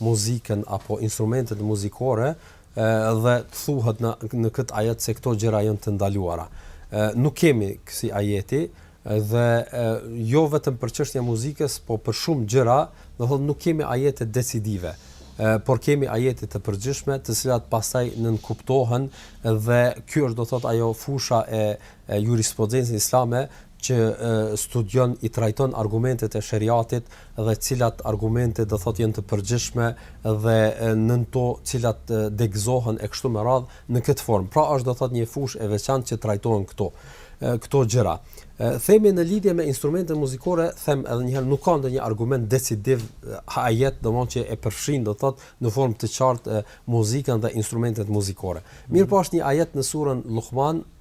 muzikën apo instrumentet muzikore dhe thuhet në në këtë ajet se këto gjëra janë të ndaluara. Nuk kemi kësi ajeti dhe jo vetëm për çështjen e muzikës, po për shumë gjëra, do thotë nuk kemi ajete decidive, por kemi ajete të përgjithshme, të cilat pastaj nënkuptohen dhe ky është do thotë ajo fusha e jurisprudencës islame që studion i trajton argumentet e sheriatit dhe cilat argumente do thotë janë të përgjithshme dhe nën to cilat degëzohen e kështu me radhë në këtë formë. Pra është do thotë një fushë e veçantë që trajtohen këto këto gjëra. Themi në lidhje me instrumente muzikore, them edhe një herë nuk ka ndonjë argument decisiv, ajet, domethënë që e përfshin do thotë në formë të qartë muzikën dhe instrumentet muzikore. Mirpo është një ajet në surën Luqman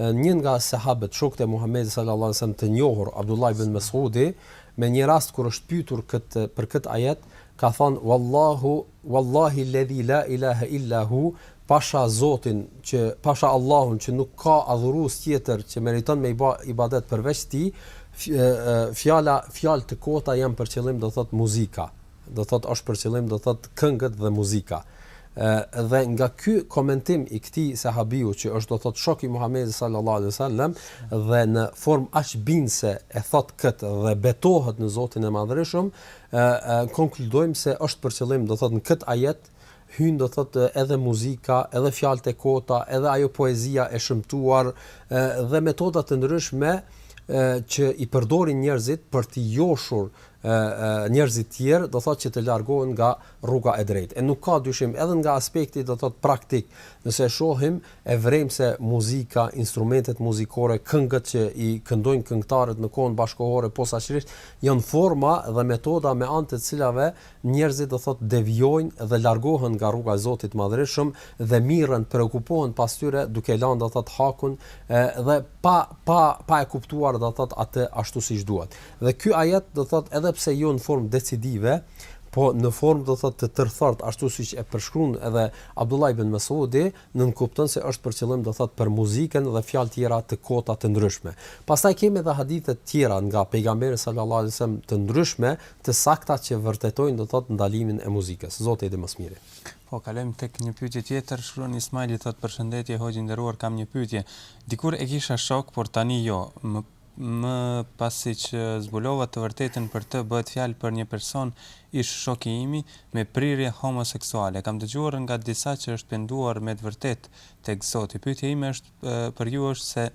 Një nga sahabët, shokët e Muhamedit sal-lal lejhi ve sellem të njohur, Abdullah ibn Mes'udi, me një rast kur është pyetur këtë për këtë ajet, ka thënë, Wallahu, Wallahi ledhi la ilahe illa hu, pasha Zotin që, pasha Allahun që nuk ka adhurues tjetër që meriton me ibadet përveç Tij, fjala, fjalë të kota janë për qëllim, do thotë muzika. do thotë është për qëllim do thotë këngët dhe muzika. Ë dhe nga ky komentim i këtij sahabiu që është do thotë shok i Muhamedit sallallahu alaihi wasallam dhe në formë aq bindëse e thot këtë dhe betohet në Zotin e Madhërishëm, ë konkludojmë se është për qëllim do thotë në këtë ajet hyn do thotë edhe muzika, edhe fjalët e kota, edhe ajo poezia e shëmtuar dhe metoda të ndryshme që i përdorin njerëzit për të joshur njerëzit të tjerë, do thotë që të largohen nga rruga e drejtë. E nuk ka dyshim edhe nga aspekti do thotë praktik, nëse shohim e vrem se muzika, instrumentet muzikore, këngët që i këndojnë këngëtarët në kohën bashkëkohore posaçërisht janë forma dhe metoda me anë të cilave Njerëzit do thotë devijojnë dhe largohen nga rruga e Zotit të Madhërishëm dhe mirren, preokupohen pas tyre duke lanë do thotë hakun edhe pa pa pa e kuptuar do thotë atë ashtu siç duhet. Dhe ky ajet do thotë edhe pse jo në formë decidive, po në formë do thotë të tërthortë ashtu siç e përshkruan edhe Abdullah ibn Mes'udi, nënkupton se është për qëllim do thotë për muzikën dhe fjalë tjera të kota të ndryshme. Pastaj kemi edhe hadithe të tjera nga pejgamberi sallallahu alejhi ve sellem të ndryshme Të sakta që vërtetojnë do thotë ndalimin e muzikës. Zoti e di më së miri. Po, kalojmë tek një pyetje tjetër, shkruan Ismajli thotë përshëndetje hoxhë i nderuar kam një pyetje. Dikur e kisha shok, por tani jo. Më më pasi që zbulova të vërtetën për të bëhet fjalë për një person ish shoki imi me prirje homoseksuale. Kam dëgjuar nga disa që është penduar me të vërtetë tek Zoti. Pyetja ime është për ju është se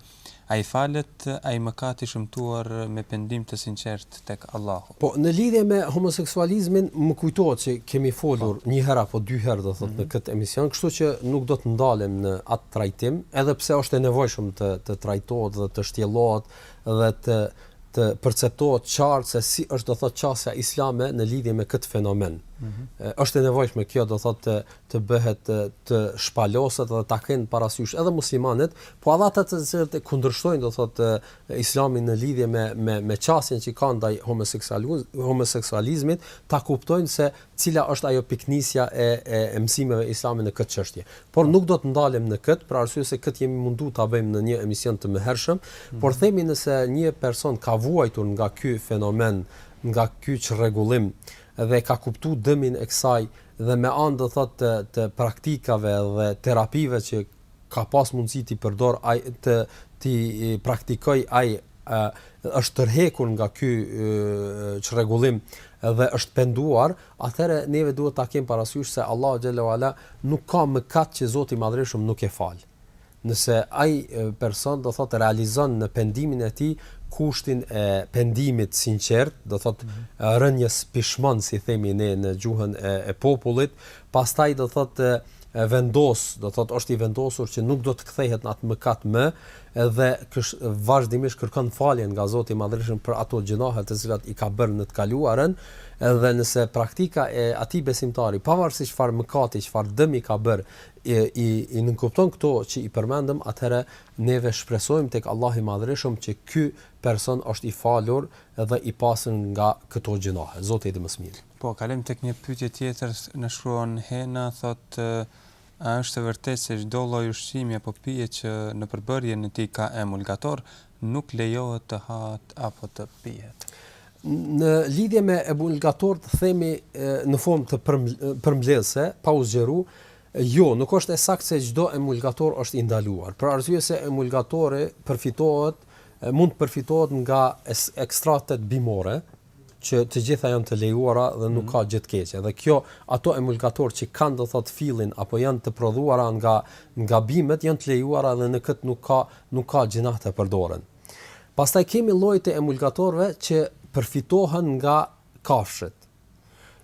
a i falet ai mëkat i shëmtuar me pendim të sinqertë tek Allahu. Po, në lidhje me homoseksualizmin, më kujtohet që kemi folur po. një herë apo dy herë, do thotë, mm -hmm. në mhm. këtë emision, kështu që nuk do të ndalem në atë trajtim, edhe pse është e nevojshme të të trajtohet dhe të shtjellohet dhe të të perceptohet qartë se si është do thotë qasja islame në lidhje me këtë fenomen. Mm -hmm. Është e nevojshme kjo do thotë të bëhet të shpaloset dhe ta kenë parasysh edhe muslimanët, po edhe ata të cilët e kundërshtojnë do thotë Islamin në lidhje me me me qasjen që kanë ndaj homoseksualizmit, ta kuptojnë se cila është ajo pikënisja e e e mësimeve islame në këtë çështje. Por nuk do të ndalem në këtë, për arsye se këtë jemi mundu ta bëjmë në një emision të mëhershëm, por themi nëse një person ka vuajtur nga ky fenomen, nga ky çrregullim, dhe e ka kuptu dëmin e kësaj dhe me anë do thotë të të praktikave dhe terapive që ka pas mundësi t'i përdorë ai të t'i praktikojë ai ë është tërhekur nga ky çrregullim dhe është penduar atëherë neve duhet ta kemi parasysh se Allahu xhele ue ala nuk ka mëkat që Zoti i madhërishëm nuk e fal Nëse ai person, do thotë, realizon në pendimin e tij kushtin e pendimit sinqert, do thotë, rënies pishman, si themi ne në gjuhën e, e popullit, pastaj do thotë vendos, do thotë është i vendosur që nuk do të kthehet në atë mëkat më, dhe kësh, vazhdimisht kërkon faljen nga Zoti i Madhërishëm për ato gjynahet të cilat i ka bërë në të kaluarën, edhe nëse praktika e atij besimtari, pavarësisht çfarë mëkati, çfarë dëmi ka bërë, e i i nënkupton këto që i përmendëm atëherë neve shpresojmë tek Allahu i Madhërishëm që ky person është i falur dhe i pastër nga këto gjynahe Zoti e di më së miri. Po, kalojmë tek një pyetje tjetër, na shkruan Hena, thotë, A është e vërtetë se çdo lloj ushqimi apo pije që në përbërjen e tij ka emulgator, nuk lejohet të hahet apo të pihet. Në lidhje me emulgatorët themi në formë përmbledhëse, pa u zgjeru, jo, nuk është e saktë se çdo emulgator është i ndaluar, për arsye se emulgatori përfitohet, mund të përfitohet nga ekstraktet bimore, që të gjitha janë të lejuara dhe nuk mhm. ka gjë të keqe. Dhe kjo ato emulgatorë që kanë do thot fillin apo janë të prodhuara nga nga bimët janë të lejuara dhe në këtë nuk ka nuk ka gjynah të përdoren. Pastaj kemi lloje të emulgatorëve që përfitohen nga kafshët.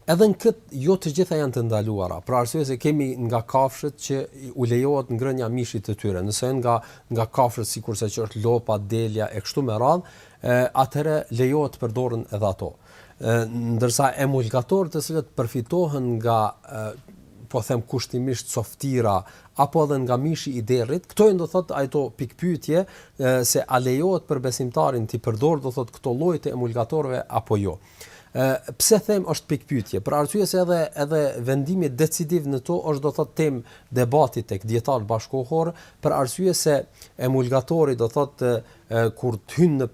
Edhe në këtë jo të gjitha janë të ndaluara, për arsye se kemi nga kafshët që u lejohet ngrënia e mishit të tyre, nëse janë nga nga kafshët sikurse që është lopa, delja e kështu me radhë, atëherë lejohet të përdoren edhe ato. Ndërsa emulgatorët të cilët përfitohen nga po them kushtimisht coftina apo edhe nga mishi i derrit, këto janë do thotë ato pikëpyetje se a lejohet për besimtarin t'i përdorë do thotë këto lloje të emulgatorëve apo jo. Pse them është pikëpyetje? Për arsye se edhe edhe vendimi decisiv në to është do të thotë temë debati tek dijetarët bashkëkohor, për arsye se emulgatori do thotë kur të hyn në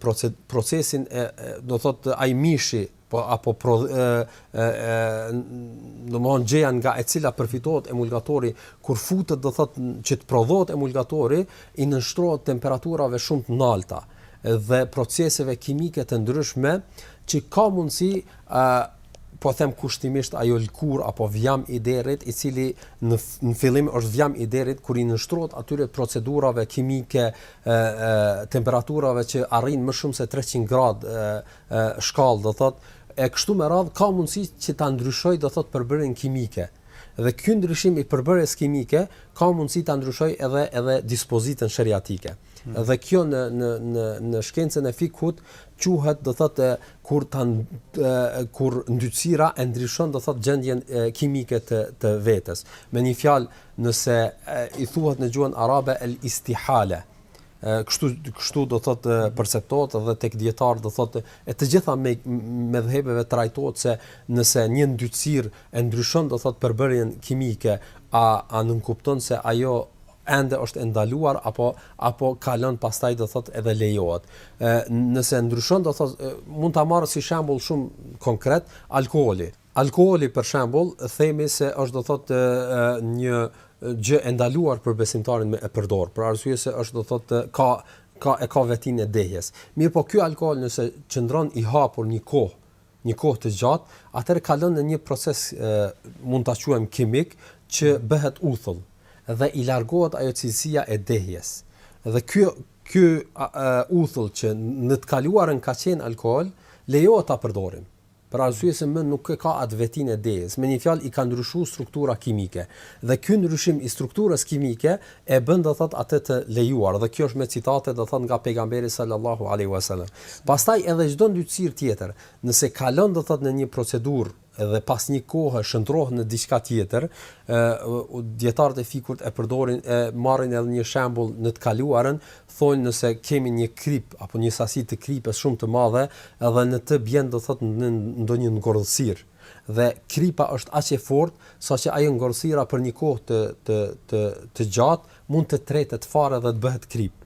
procesin e do thotë ai mishi po apo pro, e, e, e domethënë gjëja nga e cila përfitohet emulgatori kur futet do thotë që të prodhohet emulgatori i nënshtrohet temperaturave shumë të nalta. Ë dhe proceseve kimike të ndryshme që ka mundësi ë po them kushtimisht ajo lkur apo vjam i derrit, i cili në në fillim është vjam i derrit kur i nënshtrohet atyre procedurave kimike ë temperaturave që arrijnë më shumë se 300 gradë ë shkallë do thot e kështu me radhë ka mundësi që ta ndryshojë do thot përbërjen kimike dhe ky ndryshim i përbërjes kimike ka mundësi ta ndryshojë edhe edhe dispozitën sheriatike. Dhe kjo në në në në shkencën e fikhut quhet do thotë kur ta kur ndytësira e ndryshon do thotë gjendjen e, kimike të të vetes. Me një fjalë, nëse e, i thuhet në gjuhën arabe el istihale, kështu kështu do thotë perceptohet edhe tek dijetarët do thotë e të gjitha medhhebeve trajtohet se nëse një ndytësirë e ndryshon do thotë përbërjen kimike a a nënkupton se ajo ende është e ndaluar apo apo kalon pastaj do thotë edhe lejohet. Ë nëse ndryshon do thotë mund ta marrë si shembull shumë konkret alkooli. Alkooli për shembull themi se është do thotë një gjë e ndaluar për besimtarin me e përdor, për arsye se është do thotë ka ka e ka vetinë e dehjes. Mirëpo ky alkool nëse qëndron i hapur një kohë një kohë të gjatë, atëherë kalon në një proces ë mund ta quajmë kimik që mhm. bëhet uthull dhe i largohet ajo cilësia e dehjes. Dhe ky ky uthull që në të kaluarën ka qenë alkool, lejohet ta përdorim. Për arsye se më nuk e ka atë vetinë e dehjes. Me një fjalë i ka ndryshuar struktura kimike. Dhe ky ndryshim i strukturës kimike E bën do thotë atë të lejuar dhe kjo është me citate do thotë nga Pejgamberi Sallallahu Alejhi Wasallam. Pastaj edhe çdo ndytësirë tjetër, nëse kalon do thotë në një procedurë dhe pas një kohe shndërrohet në diçka tjetër, dijetarët e fikhut e përdorin e marrin edhe një shembull në të kaluarën, thonë nëse kemi një krip apo një sasi të kripës shumë të madhe dhe në të bjen do thotë ndonjë ngordhësirë, dhe kripa është aq e fortë saqë ajo ngordhësira për një kohë të të të të gjatë mund të tretet fare dhe të bëhet kripë.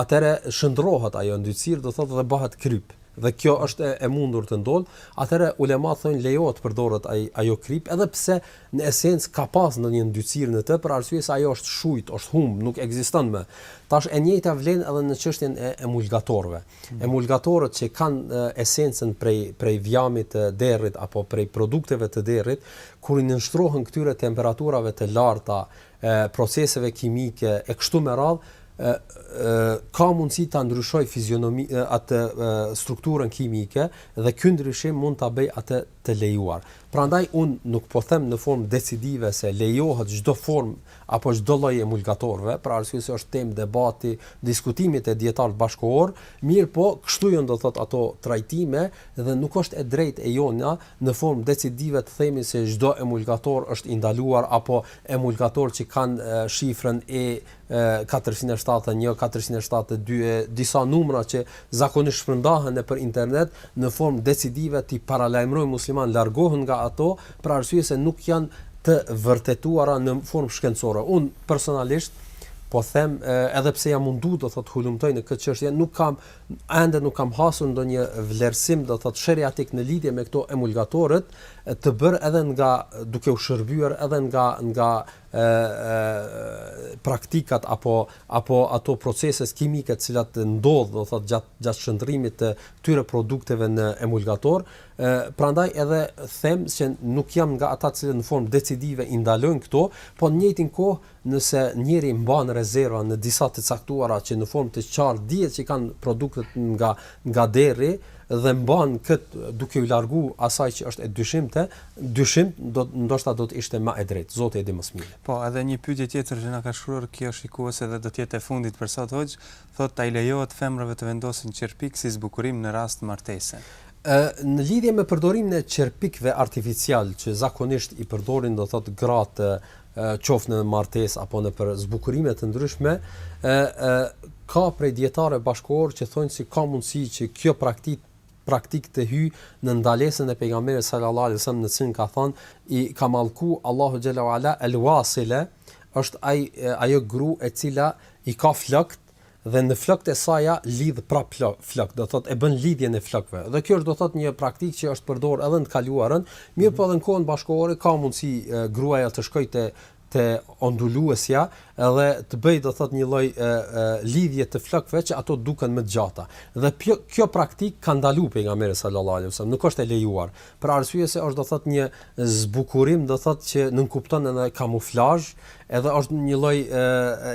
Atëherë shndërrohet ajo ndytësirë do thotë dhe bëhet kripë dhe kjo është e, e mundur të ndodhë, atëherë ulemat thonë lejohet të përdoret ai ajo kripë edhe pse në esencë ka pas ndonjë ndytësirë në të për arsye se ajo është shujt, është humb, nuk ekziston më. Tash e njëjta vlen edhe në çështjen e emulgatorëve. Emulgatorët që kanë esencën prej prej vjamit të derrit apo prej produkteve të derrit, kur i nënshtrohen këtyre temperaturave të larta, proceseve kimike e kështu me radhë, ka mundësi ta ndryshojë fizionomi- atë strukturën kimike dhe ky ndryshim mund ta bëjë atë të lejuar. Prandaj unë nuk po them në formë decidive se lejohet çdo formë apo çdo lloj emulgatorëve, për arsye se është temë debati, diskutimi te dijetarët bashkëkohorë, mirëpo kështu janë do thotë ato trajtime dhe nuk është e drejtë e jona në formë decidive të themi se çdo emulgator është i ndaluar apo emulgatorë që kanë shifrën E e katërqind e shtatëdhjetë e një, katërqind e shtatëdhjetë e dy e disa numra që zakonisht shpërndahen nëpër internet në formë decidive t'i paralajmërojnë muslimanët largohen nga ato për arsye se nuk janë të vërtetuara në formë shkencore. Un personalisht po them edhe pse jam mundu do thot hulumtoj në këtë çështje nuk kam ende nuk kam hasur ndonjë vlerësim do thot sheriatik në lidhje me këto emulgatorët të bërë edhe nga duke u shërbyer edhe nga nga praktikat apo apo ato procese kimike të cilat ndodh do thot gjat gjat shndërrimit të këtyre produkteve në emulgator ë prandaj edhe them se nuk jam nga ata të cilët në formë decidive i ndalojnë këto po në njëjtin kohë nëse njëri mban rezerva në disa të caktuara që në formë të qartë dihet që kanë produktet nga nga derri dhe mban kët duke u largu asaj që është e dyshimte Dyshim, do ndoshta do të ishte më e drejtë. Zoti e di më së miri. Po, edhe një pyetje tjetër që na ka shkruar kjo shikuese dhe do të jetë e fundit për sot hoxhë, thotë a i lejohet femrave të vendosin qerpikë si zbukurim në rast martese? Ë, në lidhje me përdorimin e qerpikëve artificialë që zakonisht i përdorin do thotë gratë qoftë në martesë apo në për zbukurime të ndryshme, ë, ë ka prej dijetarëve bashkëkohorë që thonë se ka mundësi që kjo praktikë praktikë të hyjë në ndalesën e Pejgamberit sallallahu alejhi ve sellem në të cilën ka thënë, i ka mallku Allahu xhella ve ala el wasile, është ajo gru e cila i ka flokët dhe në flokët e saja lidh prap flokë, do thotë e bën lidhjen e flokëve. Dhe kjo është do thotë një praktikë që është përdorur edhe në të kaluarën, mirëpo edhe në kohën bashkëkohore ka mundësi gruaja të shkojë te te onduluesja dhe të bëjë do thot një lloj lidhje të flokëve që ato duken më të gjata. Dhe kjo, kjo praktik ka ndaluar pejgamberi sallallahu alaihi wasallam, nuk është e lejuar. Për arsye se është do thot një zbukurim do thot që nënkupton edhe kamuflazh, edhe është një lloj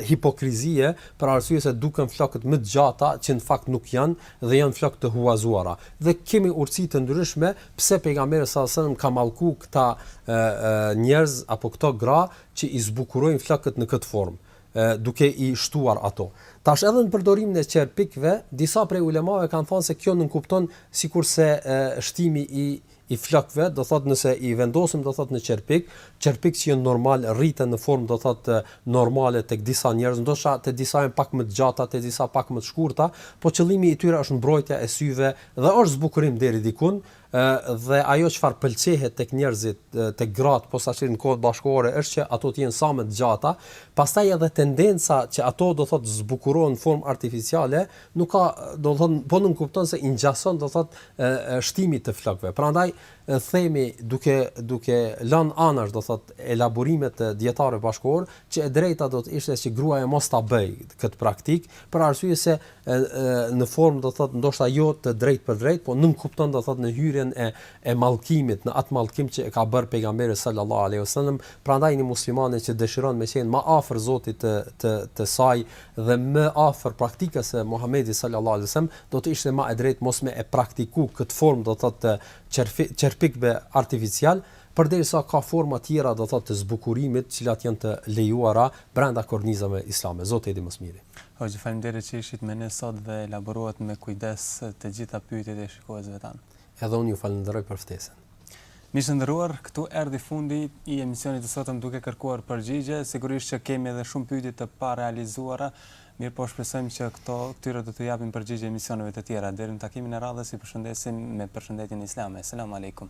hipokrizie për arsye se duken flokët më të gjata që në fakt nuk janë dhe janë flokë të huazuara. Dhe kemi urtësi të ndryshme Pse pejgamberi sallallahu alejhi ve sellem ka mallku këta njerëz apo këto gra që i zbukurojnë flokët në këtë formë, duke i shtuar ato. Tash edhe në përdorimin e qerpikëve, disa prej ulemave kanë thënë se kjo nënkupton sikurse shtimi i i flokëve, do thotë nëse i vendosim do thotë në qerpik, qerpik që normal rriten në formë do thotë normale tek disa njerëz, ndoshta te disa janë pak më të gjata, te disa pak më të shkurta, po qëllimi i tyre është mbrojtja e syve Dhe është zbukurim deri dikund, ë dhe ajo çfarë pëlqehet tek njerëzit, tek gratë posaçërisht në kohët bashkëkohore është që ato të jenë sa më të gjata, pastaj edhe tendenca që ato do thotë zbukurohen në formë artificiale, nuk ka, do thotë po nënkupton se i ngjason do thotë ë shtimit të flokëve. Prandaj themi duke duke lënë anash do thotë elaborimet e dijetarëve bashkëkohorë që e drejta do të ishte që gruaja mos ta bëjë këtë praktikë për arsye se në formë do thotë ndoshta jo të drejtpërdrejtë, po nënkupton do thotë në hyrjen e e mallkimit, në atë mallkim që e ka bërë pejgamberi sallallahu alaihi wasallam, prandaj një muslimane që dëshiron me qenë më afër Zotit të të të saj dhe më afër praktikës së Muhamedit sallallahu alaihi wasallam, do të ishte më e drejtë mos me e praktiku këtë formë do thotë të qerpikëve artificial, përderisa ka forma tjera do thotë të zbukurimit të cilat janë të lejuara brenda kornizave islame. Zoti e di më së miri. Hoxhë faleminderit që ishit me ne sot dhe elaboruat me kujdes të gjitha pyetjet e shikuesve tanë. Edhe unë ju falënderoj për ftesën. Miq të nderuar, këtu erdhi fundi i emisionit të sotëm duke kërkuar përgjigje. Sigurisht që kemi edhe shumë pyetje të parealizuara, mirëpo shpresojmë që këto këtyre do t'u japim përgjigje emisioneve të tjera. Deri në takimin e radhës ju përshëndesim me përshëndetjen islame. Selam alejkum.